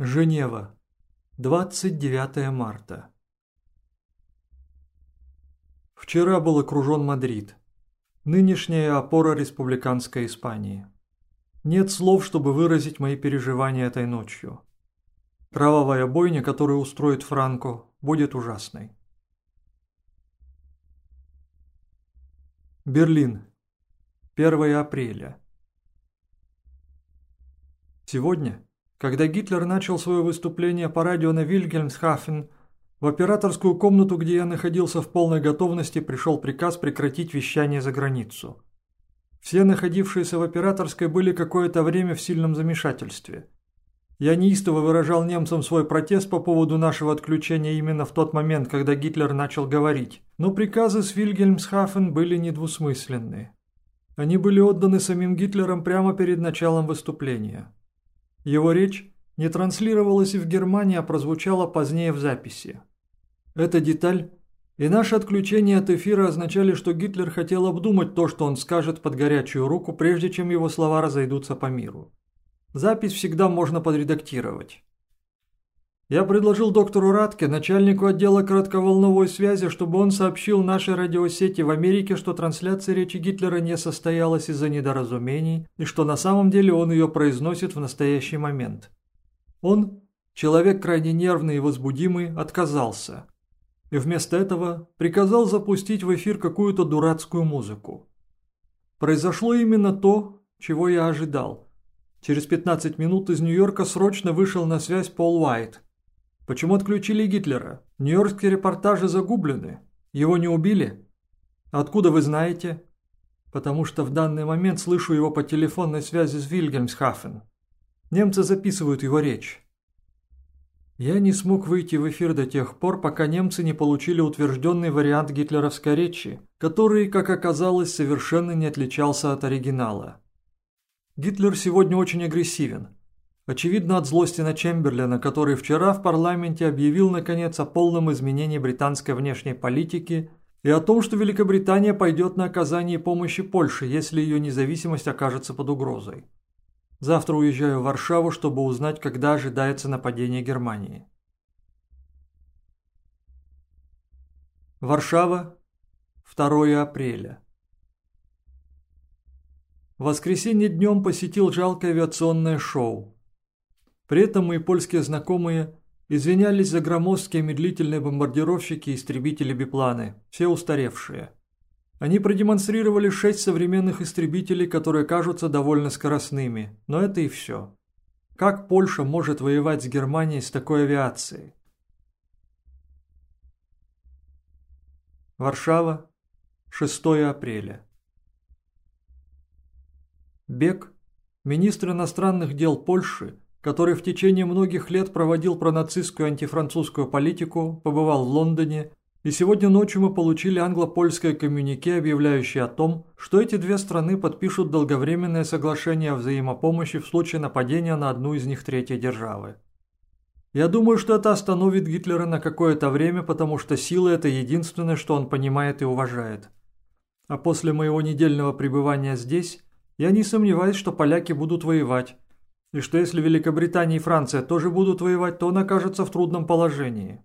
Женева. 29 марта. Вчера был окружен Мадрид. Нынешняя опора республиканской Испании. Нет слов, чтобы выразить мои переживания этой ночью. Кровавая бойня, которую устроит Франко, будет ужасной. Берлин. 1 апреля. Сегодня когда Гитлер начал свое выступление по радио на Вильгельмсхафен, в операторскую комнату, где я находился в полной готовности, пришел приказ прекратить вещание за границу. Все находившиеся в операторской были какое-то время в сильном замешательстве. Я неистово выражал немцам свой протест по поводу нашего отключения именно в тот момент, когда Гитлер начал говорить, но приказы с Вильгельмсхафен были недвусмысленны. Они были отданы самим Гитлером прямо перед началом выступления. Его речь не транслировалась и в Германии, а прозвучала позднее в записи. Эта деталь и наше отключение от эфира означали, что Гитлер хотел обдумать то, что он скажет под горячую руку, прежде чем его слова разойдутся по миру. Запись всегда можно подредактировать. Я предложил доктору Радке, начальнику отдела коротковолновой связи, чтобы он сообщил нашей радиосети в Америке, что трансляция речи Гитлера не состоялась из-за недоразумений и что на самом деле он ее произносит в настоящий момент. Он, человек крайне нервный и возбудимый, отказался. И вместо этого приказал запустить в эфир какую-то дурацкую музыку. Произошло именно то, чего я ожидал. Через 15 минут из Нью-Йорка срочно вышел на связь Пол Уайт, Почему отключили Гитлера? Нью-Йоркские репортажи загублены. Его не убили? Откуда вы знаете? Потому что в данный момент слышу его по телефонной связи с Вильгельмсхафен. Немцы записывают его речь. Я не смог выйти в эфир до тех пор, пока немцы не получили утвержденный вариант гитлеровской речи, который, как оказалось, совершенно не отличался от оригинала. Гитлер сегодня очень агрессивен. Очевидно от злости на Чемберлена, который вчера в парламенте объявил наконец о полном изменении британской внешней политики и о том, что Великобритания пойдет на оказание помощи Польше, если ее независимость окажется под угрозой. Завтра уезжаю в Варшаву, чтобы узнать, когда ожидается нападение Германии. Варшава, 2 апреля. В воскресенье днем посетил жалкое авиационное шоу. При этом мои польские знакомые извинялись за громоздкие медлительные бомбардировщики и истребители-бипланы, все устаревшие. Они продемонстрировали шесть современных истребителей, которые кажутся довольно скоростными, но это и все. Как Польша может воевать с Германией с такой авиацией? Варшава, 6 апреля. Бек, министр иностранных дел Польши, который в течение многих лет проводил пронацистскую антифранцузскую политику, побывал в Лондоне, и сегодня ночью мы получили англо-польское коммюнике, объявляющее о том, что эти две страны подпишут долговременное соглашение о взаимопомощи в случае нападения на одну из них третьей державы. Я думаю, что это остановит Гитлера на какое-то время, потому что сила – это единственное, что он понимает и уважает. А после моего недельного пребывания здесь, я не сомневаюсь, что поляки будут воевать, и что если Великобритания и Франция тоже будут воевать, то он окажется в трудном положении.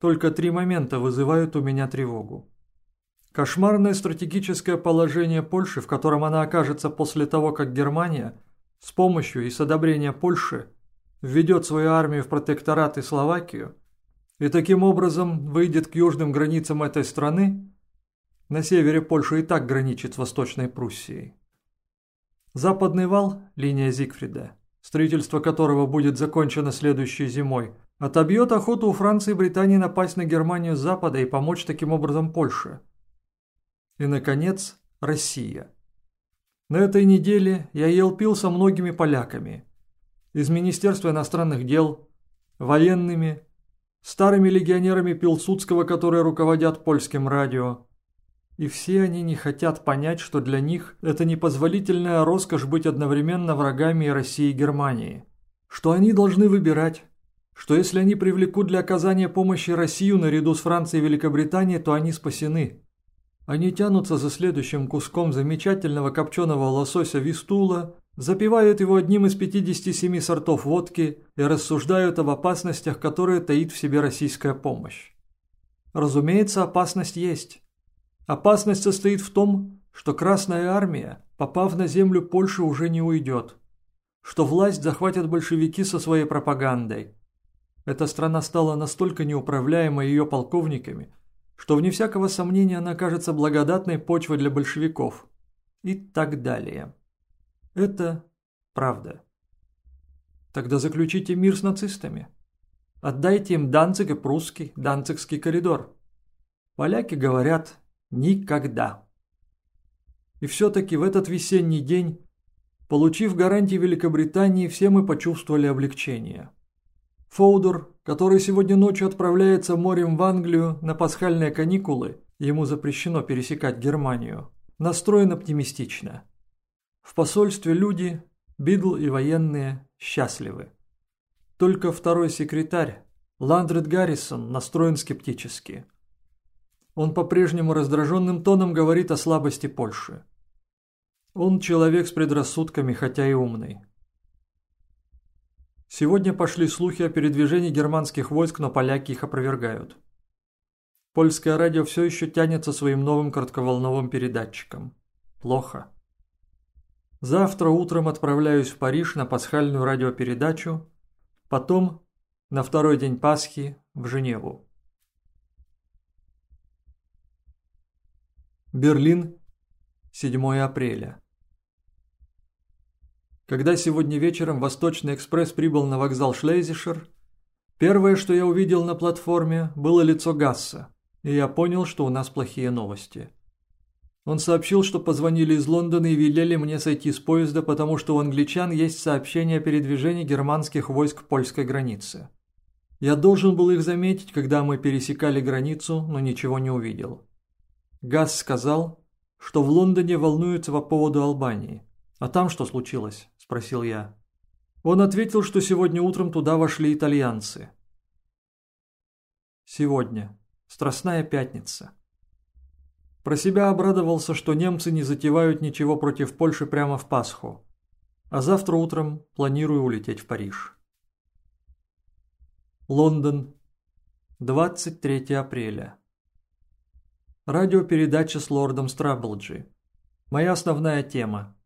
Только три момента вызывают у меня тревогу. Кошмарное стратегическое положение Польши, в котором она окажется после того, как Германия с помощью и с одобрения Польши введет свою армию в протекторат и Словакию, и таким образом выйдет к южным границам этой страны, на севере Польша и так граничит с Восточной Пруссией. Западный вал, линия Зигфрида, строительство которого будет закончено следующей зимой, отобьет охоту у Франции и Британии напасть на Германию с запада и помочь таким образом Польше. И, наконец, Россия. На этой неделе я ел пил со многими поляками. Из Министерства иностранных дел, военными, старыми легионерами Пилсудского, которые руководят польским радио, и все они не хотят понять, что для них это непозволительная роскошь быть одновременно врагами России и Германии. Что они должны выбирать. Что если они привлекут для оказания помощи Россию наряду с Францией и Великобританией, то они спасены. Они тянутся за следующим куском замечательного копченого лосося Вистула запивают его одним из 57 сортов водки и рассуждают об опасностях, которые таит в себе российская помощь. Разумеется, опасность есть. Опасность состоит в том, что Красная Армия, попав на землю Польши, уже не уйдет. Что власть захватят большевики со своей пропагандой. Эта страна стала настолько неуправляемой ее полковниками, что вне всякого сомнения она кажется благодатной почвой для большевиков. И так далее. Это правда. Тогда заключите мир с нацистами. Отдайте им Данциг и прусский, Данцигский коридор. Поляки говорят «никогда». И все-таки в этот весенний день, получив гарантии Великобритании, все мы почувствовали облегчение. Фоудер, который сегодня ночью отправляется морем в Англию на пасхальные каникулы, ему запрещено пересекать Германию, настроен оптимистично. В посольстве люди, Бидл и военные, счастливы. Только второй секретарь, Ландред Гаррисон, настроен скептически. Он по-прежнему раздраженным тоном говорит о слабости Польши. Он человек с предрассудками, хотя и умный. Сегодня пошли слухи о передвижении германских войск, но поляки их опровергают. Польское радио все еще тянется своим новым коротковолновым передатчиком. Плохо. Завтра утром отправляюсь в Париж на пасхальную радиопередачу, Потом, на второй день Пасхи, в Женеву. Берлин, 7 апреля. Когда сегодня вечером Восточный экспресс прибыл на вокзал Шлейзишер, первое, что я увидел на платформе, было лицо Гасса, и я понял, что у нас плохие новости. Он сообщил, что позвонили из Лондона и велели мне сойти с поезда, потому что у англичан есть сообщение о передвижении германских войск к польской границе. Я должен был их заметить, когда мы пересекали границу, но ничего не увидел. Газ сказал, что в Лондоне волнуются по поводу Албании. «А там что случилось?» – спросил я. Он ответил, что сегодня утром туда вошли итальянцы. Сегодня. Страстная пятница. Про себя обрадовался, что немцы не затевают ничего против Польши прямо в Пасху. А завтра утром планирую улететь в Париж. Лондон. 23 апреля. Радиопередача с лордом Страблджи. Моя основная тема.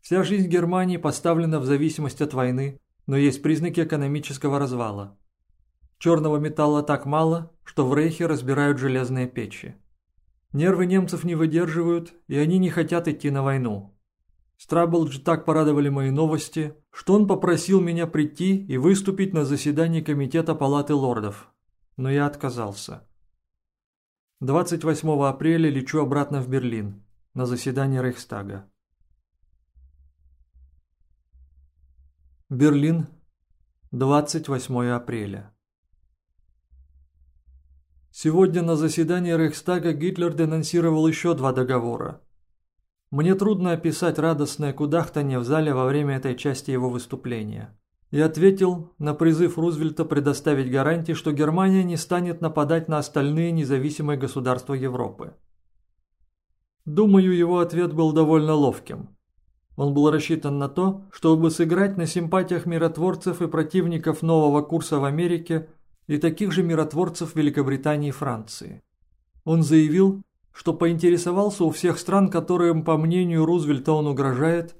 Вся жизнь Германии поставлена в зависимость от войны, но есть признаки экономического развала. Черного металла так мало, что в Рейхе разбирают железные печи. Нервы немцев не выдерживают, и они не хотят идти на войну. Страблдж так порадовали мои новости, что он попросил меня прийти и выступить на заседании Комитета Палаты Лордов. Но я отказался. 28 апреля лечу обратно в Берлин, на заседание Рейхстага. Берлин, 28 апреля. Сегодня на заседании Рейхстага Гитлер денонсировал еще два договора. Мне трудно описать радостное кудахтанье в зале во время этой части его выступления. Я ответил на призыв Рузвельта предоставить гарантии, что Германия не станет нападать на остальные независимые государства Европы. Думаю, его ответ был довольно ловким. Он был рассчитан на то, чтобы сыграть на симпатиях миротворцев и противников нового курса в Америке – и таких же миротворцев Великобритании и Франции. Он заявил, что поинтересовался у всех стран, которым, по мнению Рузвельта, он угрожает,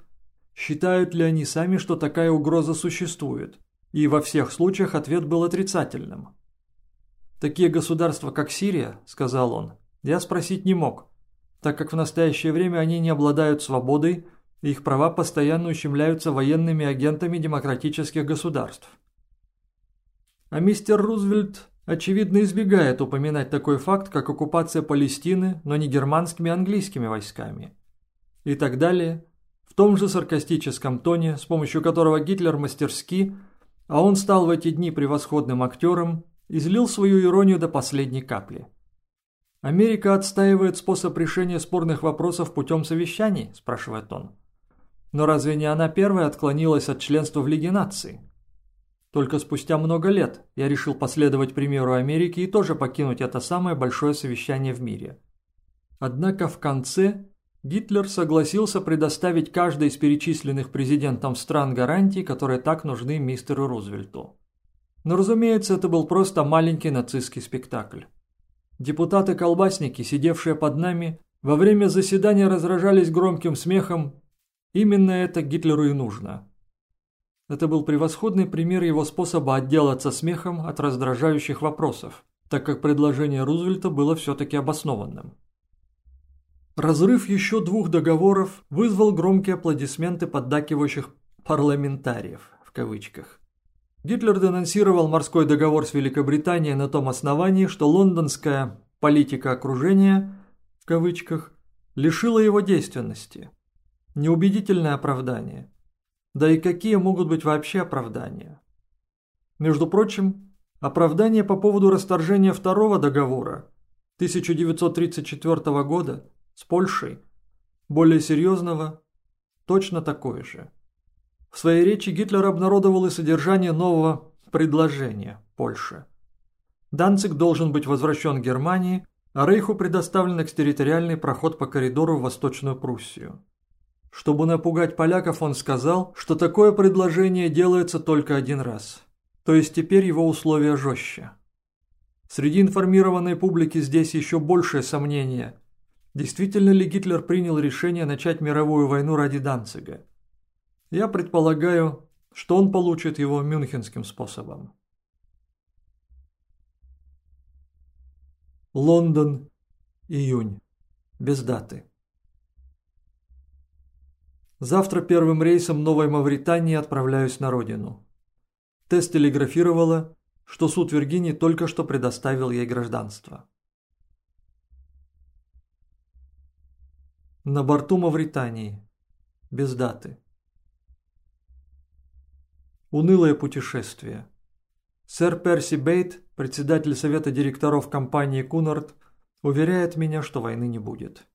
считают ли они сами, что такая угроза существует, и во всех случаях ответ был отрицательным. «Такие государства, как Сирия», – сказал он, – «я спросить не мог, так как в настоящее время они не обладают свободой, и их права постоянно ущемляются военными агентами демократических государств. А мистер Рузвельт, очевидно, избегает упоминать такой факт, как оккупация Палестины, но не германскими, а английскими войсками. И так далее, том же саркастическом тоне, с помощью которого Гитлер мастерски, а он стал в эти дни превосходным актером, излил свою иронию до последней капли. «Америка отстаивает способ решения спорных вопросов путем совещаний?» – спрашивает он. «Но разве не она первая отклонилась от членства в Лиге наций?» Только спустя много лет я решил последовать примеру Америки и тоже покинуть это самое большое совещание в мире. Однако в конце Гитлер согласился предоставить каждой из перечисленных президентам стран гарантий, которые так нужны мистеру Рузвельту. Но, разумеется, это был просто маленький нацистский спектакль. Депутаты-колбасники, сидевшие под нами, во время заседания разражались громким смехом. Именно это Гитлеру и нужно. Это был превосходный пример его способа отделаться смехом от раздражающих вопросов, так как предложение Рузвельта было все-таки обоснованным. Разрыв еще двух договоров вызвал громкие аплодисменты поддакивающих «парламентариев» в кавычках. Гитлер денонсировал морской договор с Великобританией на том основании, что лондонская «политика окружения» в кавычках лишила его действенности. Неубедительное оправдание. Да и какие могут быть вообще оправдания? Между прочим, оправдание по поводу расторжения второго договора 1934 года с Польшей, более серьезного, точно такое же. В своей речи Гитлер обнародовал и содержание нового предложения Польше. Данцик должен быть возвращен Германии, а Рейху предоставлен экстерриториальный проход по коридору в Восточную Пруссию. Чтобы напугать поляков, он сказал, что такое предложение делается только один раз. То есть теперь его условия жестче. Среди информированной публики здесь еще большее сомнение. Действительно ли Гитлер принял решение начать мировую войну ради Данцига? Я предполагаю, что он получит его мюнхенским способом. Лондон, июнь. Без даты. Завтра первым рейсом Новой Мавритании отправляюсь на родину. Тесс телеграфировала, что суд Виргинии только что предоставил ей гражданство. На борту Мавритании. Без даты. Унылое путешествие. Сэр Перси Бейт, председатель совета директоров компании Кунард, уверяет меня, что войны не будет.